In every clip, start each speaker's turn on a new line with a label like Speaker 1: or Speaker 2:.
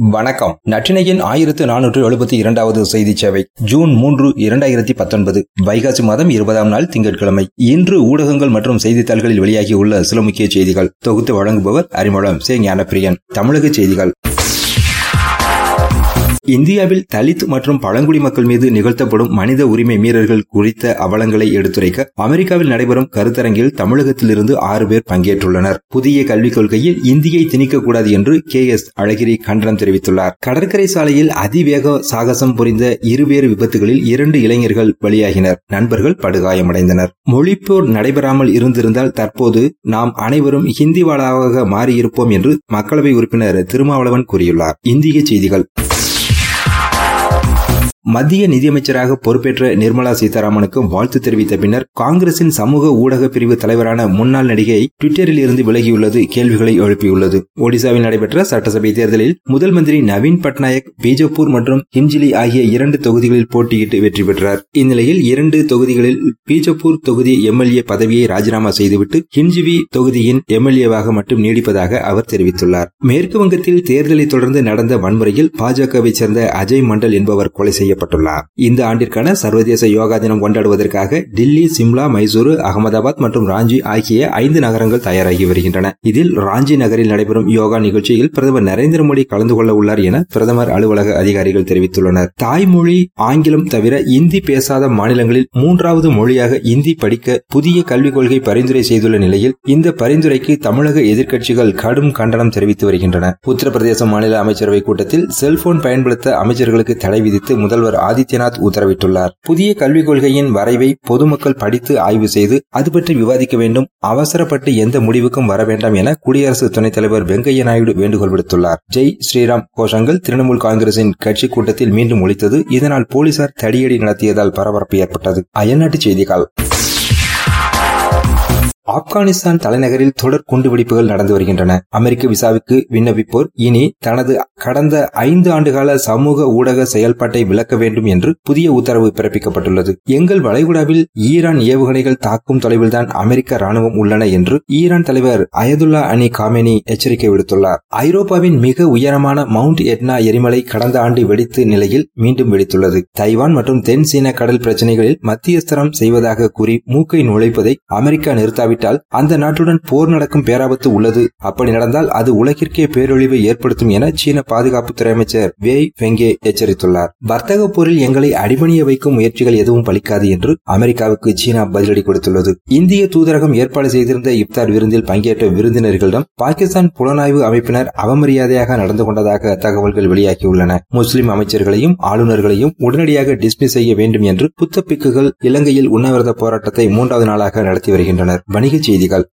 Speaker 1: வணக்கம். நற்றினையின் ஆயிரத்து நானூற்று எழுபத்தி இரண்டாவது செய்தி சேவை ஜூன் மூன்று இரண்டாயிரத்தி பத்தொன்பது. வைகாசி மாதம் இருபதாம் நாள் திங்கட்கிழமை. இன்று ஊடகங்கள் மற்றும் செய்தித்தாள்களில் வெளியாகியுள்ள சில முக்கிய செய்திகள். தொகுத்து வழங்குபவர் அறிமுகம் சே ஞானப்பிரியன். தமிழக செய்திகள். இந்தியாவில் தலித் மற்றும் பழங்குடி மக்கள் மீது நிகழ்த்தப்படும் மனித உரிமை மீறல்கள் குறித்த அவலங்களை எடுத்துரைக்க அமெரிக்காவில் நடைபெறும் கருத்தரங்கில் தமிழகத்திலிருந்து ஆறு பேர் பங்கேற்றுள்ளனர். புதிய கல்விக் கொள்கையில் இந்தியை திணிக்கக்கூடாது என்று கே எஸ் அழகிரி கண்டனம் தெரிவித்துள்ளார். கடற்கரை சாலையில் அதிவேக சாகசம் புரிந்த இருவேறு விபத்துகளில் இரண்டு இளைஞர்கள் பலியாகினர். நண்பர்கள் படுகாயமடைந்தனர். மொழிப்போர் நடைபெறாமல் இருந்திருந்தால் தற்போது நாம் அனைவரும் ஹிந்திவாளாக மாறியிருப்போம் என்று மக்களவை உறுப்பினர் திருமாவளவன் கூறியுள்ளார். இந்திய செய்திகள். மத்திய நிதியமைச்சராக பொறுப்பேற்ற நிர்மலா சீதாராமனுக்கு வாழ்த்து தெரிவித்த பின்னர் காங்கிரசின் சமூக ஊடக பிரிவு தலைவரான முன்னாள் நடிகை டுவிட்டரில் இருந்து விலகியுள்ளது கேள்விகளை எழுப்பியுள்ளது. ஒடிசாவில் நடைபெற்ற சட்டசபை தேர்தலில் முதல் மந்திரி நவீன் பட்நாயக் பீஜப்பூர் மற்றும் ஹிம்ஜிலி ஆகிய இரண்டு தொகுதிகளில் போட்டியிட்டு வெற்றி பெற்றார். இந்நிலையில் இரண்டு தொகுதிகளில் பீஜப்பூர் தொகுதி எம்எல்ஏ பதவியை ராஜினாமா செய்துவிட்டு ஹிம்ஜிவி தொகுதியின் எம்எல்ஏவாக மட்டும் நீடிப்பதாக அவர் தெரிவித்துள்ளார். மேற்கு வங்கத்தில் தேர்தலை தொடர்ந்து நடந்த வன்முறையில் பாஜகவை சேர்ந்த அஜய் மண்டல் என்பவர் கொலை செய்ய செய்யப்பட்டுள்ளார். இந்த ஆண்டிற்கான சர்வதேச யோகா தினம் கொண்டாடுவதற்காக டில்லி சிம்லா மைசூரு அகமதாபாத் மற்றும் ராஞ்சி ஆகிய ஐந்து நகரங்கள் தயாராகி வருகின்றன. இதில் ராஞ்சி நகரில் நடைபெறும் யோகா நிகழ்ச்சியில் பிரதமர் நரேந்திர மோடி கலந்து கொள்ள உள்ளார் என பிரதமர் அலுவலக அதிகாரிகள் தெரிவித்துள்ளனர். தாய்மொழி ஆங்கிலம் தவிர இந்தி பேசாத மாநிலங்களில் மூன்றாவது மொழியாக இந்தி படிக்க புதிய கல்விக் கொள்கை பரிந்துரை செய்துள்ள நிலையில் இந்த பரிந்துரைக்கு தமிழக எதிர்க்கட்சிகள் கடும் கண்டனம் தெரிவித்து வருகின்றன. உத்தரப்பிரதேச மாநில அமைச்சரவை கூட்டத்தில் செல்போன் பயன்படுத்த அமைச்சர்களுக்கு தடை விதித்து முதல்வர் முதல்வர் ஆதித்யநாத் உத்தரவிட்டுள்ளார். புதிய கல்விக் கொள்கையின் வரைவை பொதுமக்கள் படித்து ஆய்வு செய்து அது பற்றி விவாதிக்க வேண்டும் அவசரப்பட்டு எந்த முடிவுக்கும் வர வேண்டாம் என குடியரசு துணைத் தலைவர் வெங்கையா நாயுடு வேண்டுகோள் விடுத்துள்ளார். ஜெய் ஸ்ரீராம் கோஷங்கள் திரிணாமுல் காங்கிரசின் கட்சி கூட்டத்தில் மீண்டும் ஒழித்தது இதனால் போலீசார் தடியடி நடத்தியதால் பரபரப்பு ஏற்பட்டது. அயல்நாட்டு செய்திகள். ஆப்கானிஸ்தான் தலைநகரில் தொடர் குண்டுவெடிப்புகள் நடந்து வருகின்றன. அமெரிக்க விசாவுக்கு விண்ணப்பிப்போர் இனி தனது கடந்த ஐந்து ஆண்டுகால சமூக ஊடக செயல்பாட்டை விளக்க வேண்டும் என்று புதிய உத்தரவு பிறப்பிக்கப்பட்டுள்ளது. எங்கள் வளைகுடாவில் ஈரான் ஏவுகணைகள் தாக்கும் தொலைவில்தான் அமெரிக்க ராணுவம் உள்ளன என்று ஈரான் தலைவர் அயதுல்லா அனி காமேனி எச்சரிக்கை விடுத்துள்ளார். ஐரோப்பாவின் மிக உயரமான மவுண்ட் எட்னா எரிமலை கடந்த ஆண்டு வெடித்து நிலையில் மீண்டும் வெடித்துள்ளது. தைவான் மற்றும் தென் சீன கடல் பிரச்சினைகளில் மத்தியஸ்தரம் செய்வதாக கூறி மூக்கை நுழைப்பதை அமெரிக்கா நிறுத்தாவிட்டால் அந்த நாட்டுடன் போர் நடக்கும் பேராபத்து உள்ளது. அப்படி நடந்தால் அது உலகிற்கே பேரொழிவை ஏற்படுத்தும் என சீன பாதுகாப்புத்துறை அமைச்சர் வேய் வெங்கே எச்சரித்துள்ளார். வர்த்தக போரில் எங்களை அடிபணிய வைக்கும் முயற்சிகள் எதுவும் பலிக்காது என்று அமெரிக்காவுக்கு சீனா பதிலடி கொடுத்துள்ளது. இந்திய தூதரகம் ஏற்பாடு செய்திருந்த இப்தார் விருந்தில் பங்கேற்ற விருந்தினர்களிடம் பாகிஸ்தான் புலனாய்வு அமைப்பினர் அவமரியாதையாக நடந்து கொண்டதாக தகவல்கள் வெளியாகியுள்ளன. முஸ்லிம் அமைச்சர்களையும் ஆளுநர்களையும் உடனடியாக டிஸ்மிஸ் செய்ய வேண்டும் என்று புத்தப்பிக்குகள் இலங்கையில் உண்ணாவிரத போராட்டத்தை மூன்றாவது நாளாக நடத்தி வருகின்றனர். வணிகச் செய்திகள்.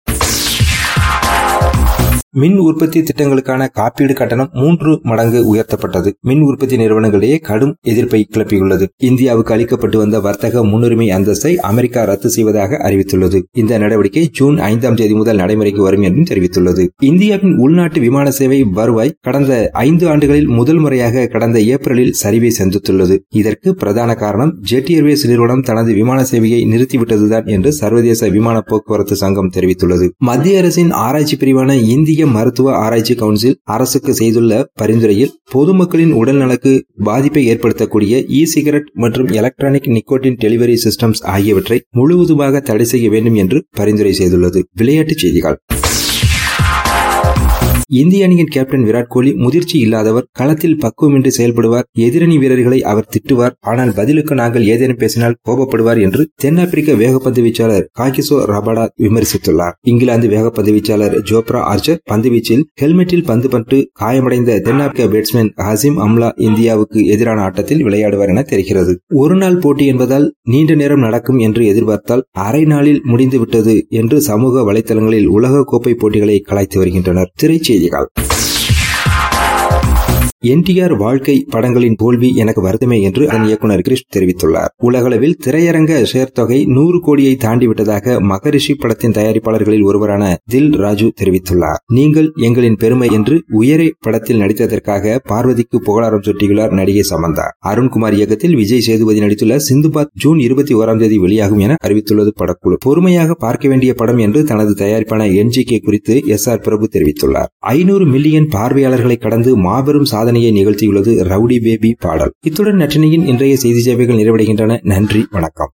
Speaker 1: மின் உற்பத்தி திட்டங்களுக்கான காப்பீடு கட்டணம் மூன்று மடங்கு உயர்த்தப்பட்டது. மின் உற்பத்தி நிறுவனங்களிடையே கடும் எதிர்ப்பை கிளப்பியுள்ளது. இந்தியாவுக்கு அளிக்கப்பட்டு வந்த வர்த்தக முன்னுரிமை அந்தஸ்தை அமெரிக்கா ரத்து செய்வதாக அறிவித்துள்ளது. இந்த நடவடிக்கை ஜூன் ஐந்தாம் தேதி முதல் நடைமுறைக்கு வரும் என்றும் தெரிவித்துள்ளது. இந்தியாவின் உள்நாட்டு விமான சேவை வருவாய் கடந்த ஐந்து ஆண்டுகளில் முதல் முறையாக கடந்த ஏப்ரலில் சரிவை சந்தித்துள்ளது. இதற்கு பிரதான காரணம் ஜெட் ஏர்வேஸ் நிறுவனம் தனது விமான சேவையை நிறுத்திவிட்டதுதான் என்று சர்வதேச விமான போக்குவரத்து சங்கம் தெரிவித்துள்ளது. மத்திய அரசின் ஆராய்ச்சி பிரிவான இந்திய மருத்துவ ஆராய்ச்சி கவுன்சில் அரசுக்கு செய்துள்ள பரிந்துரையில் பொதுமக்களின் உடல்நலக்கு பாதிப்பை ஏற்படுத்தக்கூடிய இ சிகரெட் மற்றும் எலக்ட்ரானிக் நிக்கோட்டின் டெலிவரி சிஸ்டம்ஸ் ஆகியவற்றை முழுவதுமாக தடை செய்ய வேண்டும் என்று பரிந்துரை செய்துள்ளது. விளையாட்டுச் செய்திகள். இந்திய அணியின் கேப்டன் விராட் கோலி முதிர்ச்சி இல்லாதவர் களத்தில் பக்குவமின்றி செயல்படுவார் எதிரணி வீரர்களை அவர் திட்டுவார் ஆனால் பதிலுக்கு நாங்கள் ஏதேனும் பேசினால் கோபப்படுவார் என்று தென்னாப்பிரிக்க வேகப்பந்து வீச்சாளர் காகிசோ ரபாடா விமர்சித்துள்ளார். இங்கிலாந்து வேகப்பந்து வீச்சாளர் ஜோப்ரா ஆர்ச்சர் பந்துவீச்சில் ஹெல்மெட்டில் பந்து பட்டு காயமடைந்த தென்னாப்பிரிக்க பேட்ஸ்மேன் ஹசிம் அம்லா இந்தியாவுக்கு எதிரான ஆட்டத்தில் விளையாடுவார் என தெரிகிறது. ஒருநாள் போட்டி என்பதால் நீண்ட நேரம் நடக்கும் என்று எதிர்பார்த்தால் அரை நாளில் முடிந்துவிட்டது என்று சமூக வலைதளங்களில் உலக கோப்பை போட்டிகளை கலாய்த்து வருகின்றனர். திரைச்சி செய்திகள் என்டிஆர் வாழ்க்கை படங்களின் தோல்வி எனக்கு வருத்தமே என்று அதன் இயக்குநர் கிரிஷ் தெரிவித்துள்ளார். உலகளவில் திரையரங்க ஷேர் நூறு கோடியை தாண்டிவிட்டதாக மகரிஷி படத்தின் தயாரிப்பாளர்களில் ஒருவரான தில் ராஜு தெரிவித்துள்ளார். நீங்கள் எங்களின் பெருமை என்று உயரே படத்தில் நடித்ததற்காக பார்வதிக்கு புகழாரம் சுட்டியுள்ளார் நடிகை சமந்தா. அருண்குமார் இயக்கத்தில் விஜய் சேதுபதி நடித்துள்ள சிந்துபாத் ஜூன் இருபத்தி ஓராம் தேதி வெளியாகும் என அறிவித்துள்ளது படக்குழு. பொறுமையாக பார்க்க வேண்டிய படம் என்று தனது தயாரிப்பான என்ஜிகே குறித்து எஸ் ஆர் பிரபு தெரிவித்துள்ளார். ஐநூறு மில்லியன் பார்வையாளர்களை கடந்து மாபெரும் சாதனை சாதனையை நிகழ்த்தியுள்ளது ரவுடி பேபி பாடல். இத்துடன் நற்றினியின் இன்றைய செய்தி சேவைகள் நிறைவடைகின்றன. நன்றி வணக்கம்.